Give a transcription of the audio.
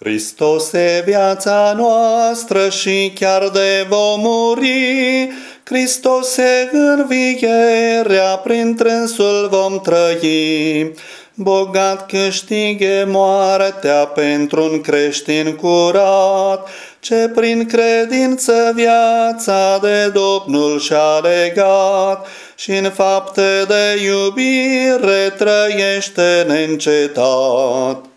Hristos e viața noastră și chiar de vom muri, Hristos e învierea, prin trânsul vom trăi. Bogat câștige moartea pentru un creștin curat, ce prin credință viața de Domnul și-a legat și în fapte de iubire trăiește neîncetat.